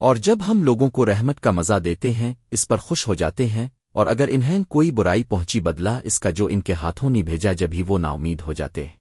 اور جب ہم لوگوں کو رحمت کا مزہ دیتے ہیں، اس پر خوش ہو جاتے ہیں، اور اگر انہیں کوئی برائی پہنچی بدلا اس کا جو ان کے ہاتھوں نہیں بھیجا جبھی وہ نا امید ہو جاتے۔ ہیں